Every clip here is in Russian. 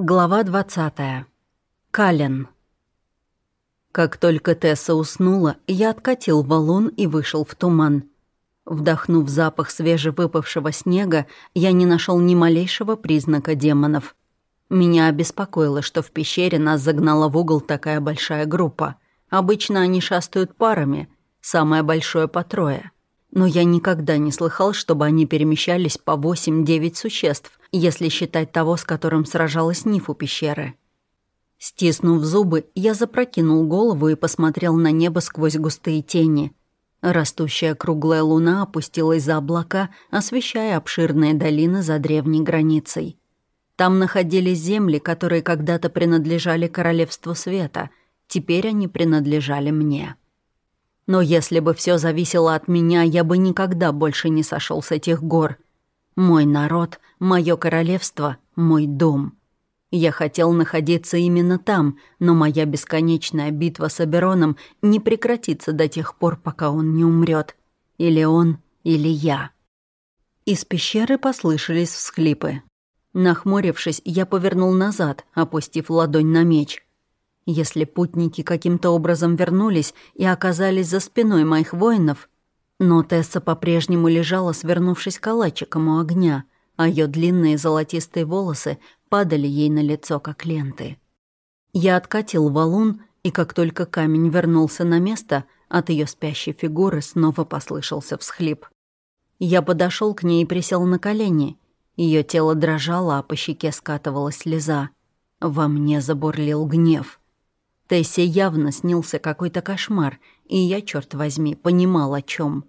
Глава 20. Кален. Как только Тесса уснула, я откатил валун и вышел в туман. Вдохнув запах свежевыпавшего снега, я не нашел ни малейшего признака демонов. Меня обеспокоило, что в пещере нас загнала в угол такая большая группа. Обычно они шастают парами, самое большое по трое — но я никогда не слыхал, чтобы они перемещались по 8-9 существ, если считать того, с которым сражалась Ниф у пещеры. Стиснув зубы, я запрокинул голову и посмотрел на небо сквозь густые тени. Растущая круглая луна опустилась за облака, освещая обширные долины за древней границей. Там находились земли, которые когда-то принадлежали Королевству Света. Теперь они принадлежали мне. Но если бы все зависело от меня, я бы никогда больше не сошел с этих гор. Мой народ, мое королевство, мой дом. Я хотел находиться именно там, но моя бесконечная битва с Абероном не прекратится до тех пор, пока он не умрет. Или он, или я. Из пещеры послышались всхлипы. Нахмурившись, я повернул назад, опустив ладонь на меч — если путники каким-то образом вернулись и оказались за спиной моих воинов, но Тесса по-прежнему лежала, свернувшись калачиком у огня, а ее длинные золотистые волосы падали ей на лицо, как ленты. Я откатил валун, и как только камень вернулся на место, от ее спящей фигуры снова послышался всхлип. Я подошел к ней и присел на колени. Ее тело дрожало, а по щеке скатывалась слеза. Во мне забурлил гнев. Тессе явно снился какой-то кошмар, и я, черт возьми, понимал о чем.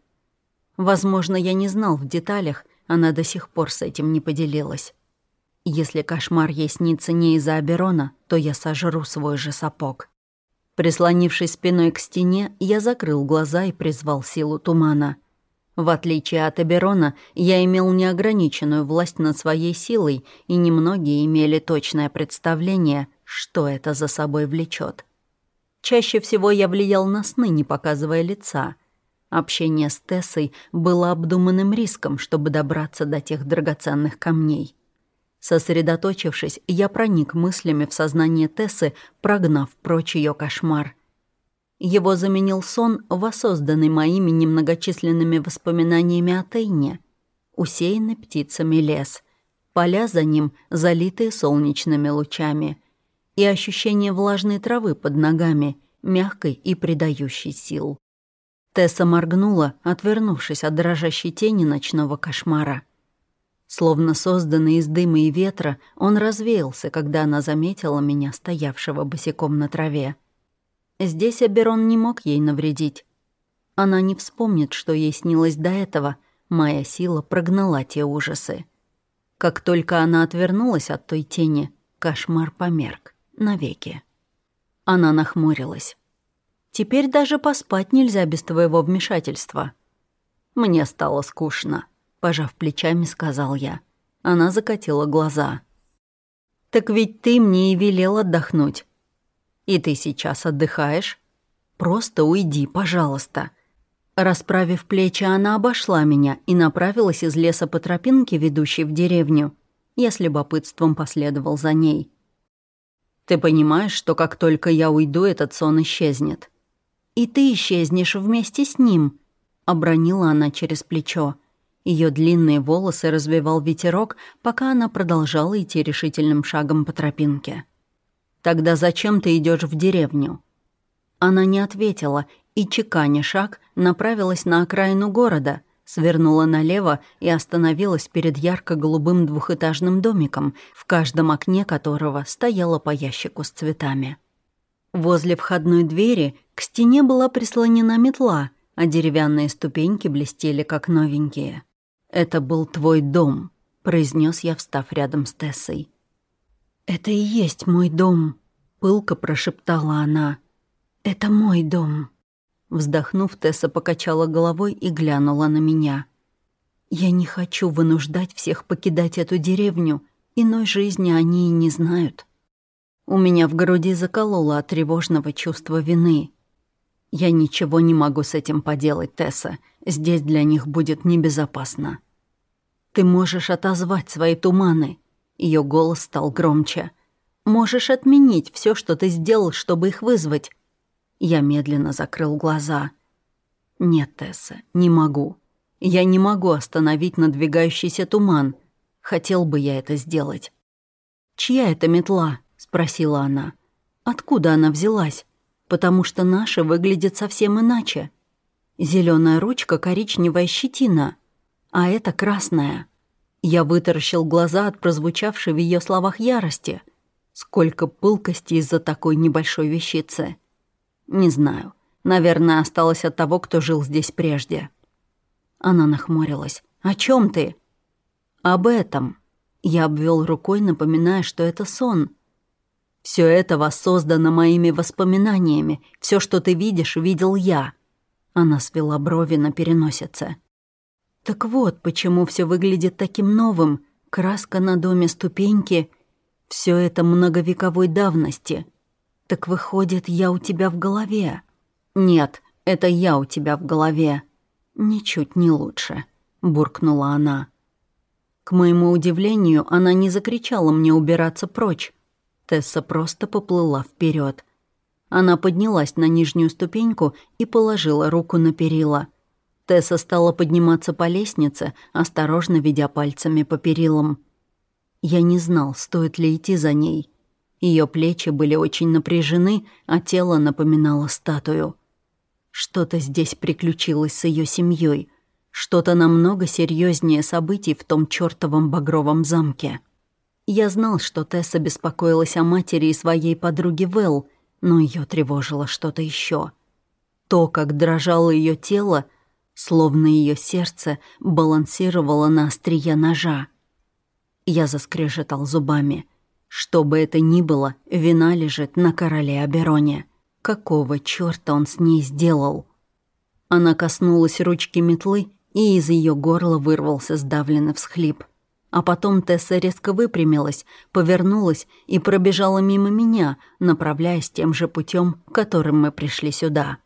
Возможно, я не знал в деталях, она до сих пор с этим не поделилась. Если кошмар ей снится не из-за Аберона, то я сожру свой же сапог. Прислонившись спиной к стене, я закрыл глаза и призвал силу тумана. В отличие от Аберона, я имел неограниченную власть над своей силой, и немногие имели точное представление, что это за собой влечет. Чаще всего я влиял на сны, не показывая лица. Общение с Тессой было обдуманным риском, чтобы добраться до тех драгоценных камней. Сосредоточившись, я проник мыслями в сознание Тессы, прогнав прочь ее кошмар. Его заменил сон, воссозданный моими немногочисленными воспоминаниями о Тейне. Усеянный птицами лес. Поля за ним, залитые солнечными лучами — и ощущение влажной травы под ногами, мягкой и придающей сил. Тесса моргнула, отвернувшись от дрожащей тени ночного кошмара. Словно созданный из дыма и ветра, он развеялся, когда она заметила меня, стоявшего босиком на траве. Здесь Аберон не мог ей навредить. Она не вспомнит, что ей снилось до этого. Моя сила прогнала те ужасы. Как только она отвернулась от той тени, кошмар померк навеки. Она нахмурилась. «Теперь даже поспать нельзя без твоего вмешательства». «Мне стало скучно», — пожав плечами, сказал я. Она закатила глаза. «Так ведь ты мне и велел отдохнуть. И ты сейчас отдыхаешь? Просто уйди, пожалуйста». Расправив плечи, она обошла меня и направилась из леса по тропинке, ведущей в деревню. Я с любопытством последовал за ней. Ты понимаешь, что как только я уйду, этот сон исчезнет. И ты исчезнешь вместе с ним, обронила она через плечо. Ее длинные волосы развивал ветерок, пока она продолжала идти решительным шагом по тропинке. «Тогда зачем ты идешь в деревню?» Она не ответила и, чеканя шаг, направилась на окраину города, свернула налево и остановилась перед ярко-голубым двухэтажным домиком, в каждом окне которого стояла по ящику с цветами. Возле входной двери к стене была прислонена метла, а деревянные ступеньки блестели как новенькие. «Это был твой дом», — произнес я, встав рядом с Тессой. «Это и есть мой дом», — пылко прошептала она. «Это мой дом». Вздохнув, Тесса покачала головой и глянула на меня. «Я не хочу вынуждать всех покидать эту деревню. Иной жизни они и не знают». У меня в груди закололо от тревожного чувства вины. «Я ничего не могу с этим поделать, Тесса. Здесь для них будет небезопасно». «Ты можешь отозвать свои туманы». Ее голос стал громче. Можешь отменить все, что ты сделал, чтобы их вызвать. Я медленно закрыл глаза. Нет, Тесса, не могу. Я не могу остановить надвигающийся туман. Хотел бы я это сделать. «Чья это метла?» — спросила она. «Откуда она взялась? Потому что наша выглядит совсем иначе. Зеленая ручка, коричневая щетина, а это красная». Я вытаращил глаза от прозвучавшей в ее словах ярости. Сколько пылкости из-за такой небольшой вещицы. Не знаю. Наверное, осталось от того, кто жил здесь прежде. Она нахмурилась. «О чем ты?» «Об этом». Я обвел рукой, напоминая, что это сон. Все это воссоздано моими воспоминаниями. Все, что ты видишь, видел я». Она свела брови на переносице. «Так вот, почему все выглядит таким новым. Краска на доме, ступеньки. Все это многовековой давности. Так выходит, я у тебя в голове?» «Нет, это я у тебя в голове», «Ничуть не лучше», — буркнула она. К моему удивлению, она не закричала мне убираться прочь. Тесса просто поплыла вперед. Она поднялась на нижнюю ступеньку и положила руку на перила. Тесса стала подниматься по лестнице, осторожно ведя пальцами по перилам. Я не знал, стоит ли идти за ней. Ее плечи были очень напряжены, а тело напоминало статую. Что-то здесь приключилось с ее семьей, что-то намного серьезнее событий в том чертовом багровом замке. Я знал, что Тесса беспокоилась о матери и своей подруге Вэл, но ее тревожило что-то еще. То, как дрожало ее тело, словно ее сердце балансировало на острие ножа. Я заскрежетал зубами. Что бы это ни было, вина лежит на короле Абероне. Какого чёрта он с ней сделал? Она коснулась ручки метлы, и из ее горла вырвался сдавленный всхлип. А потом Тесса резко выпрямилась, повернулась и пробежала мимо меня, направляясь тем же путем, которым мы пришли сюда.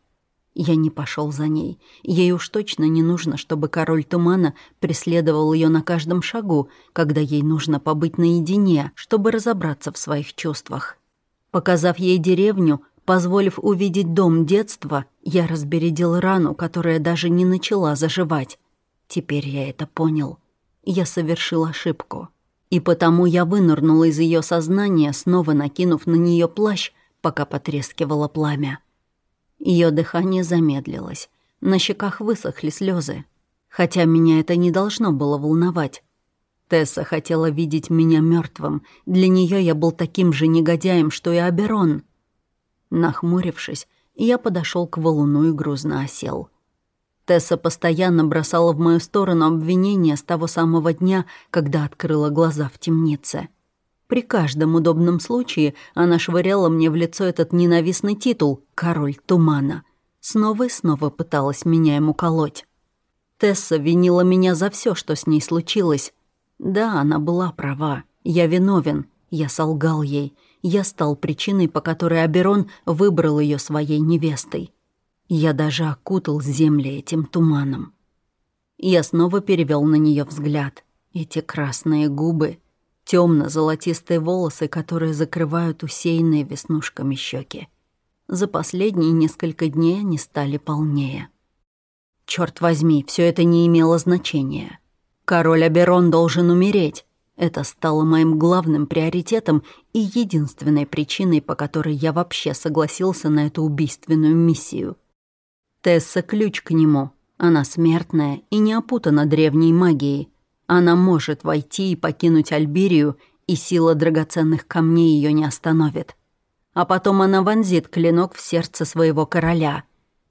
Я не пошел за ней. Ей уж точно не нужно, чтобы король тумана преследовал ее на каждом шагу, когда ей нужно побыть наедине, чтобы разобраться в своих чувствах. Показав ей деревню, Позволив увидеть дом детства, я разбередил рану, которая даже не начала заживать. Теперь я это понял. Я совершил ошибку. И потому я вынырнула из ее сознания, снова накинув на нее плащ, пока потрескивало пламя. Ее дыхание замедлилось. На щеках высохли слезы. Хотя меня это не должно было волновать. Тесса хотела видеть меня мертвым. Для нее я был таким же негодяем, что и Аберон — Нахмурившись, я подошел к валуну и грузно осел. Тесса постоянно бросала в мою сторону обвинения с того самого дня, когда открыла глаза в темнице. При каждом удобном случае она швыряла мне в лицо этот ненавистный титул «Король тумана». Снова и снова пыталась меня ему колоть. Тесса винила меня за все, что с ней случилось. Да, она была права. Я виновен. Я солгал ей. Я стал причиной, по которой Аберон выбрал ее своей невестой. Я даже окутал земли этим туманом. Я снова перевел на нее взгляд. Эти красные губы, темно-золотистые волосы, которые закрывают усеянные веснушками щеки. За последние несколько дней они стали полнее. Черт возьми, все это не имело значения. Король Аберон должен умереть. Это стало моим главным приоритетом и единственной причиной, по которой я вообще согласился на эту убийственную миссию. Тесса — ключ к нему. Она смертная и не опутана древней магией. Она может войти и покинуть Альбирию, и сила драгоценных камней ее не остановит. А потом она вонзит клинок в сердце своего короля.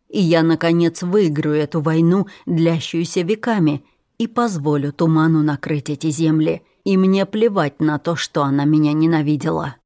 И я, наконец, выиграю эту войну, длящуюся веками, и позволю туману накрыть эти земли — и мне плевать на то, что она меня ненавидела.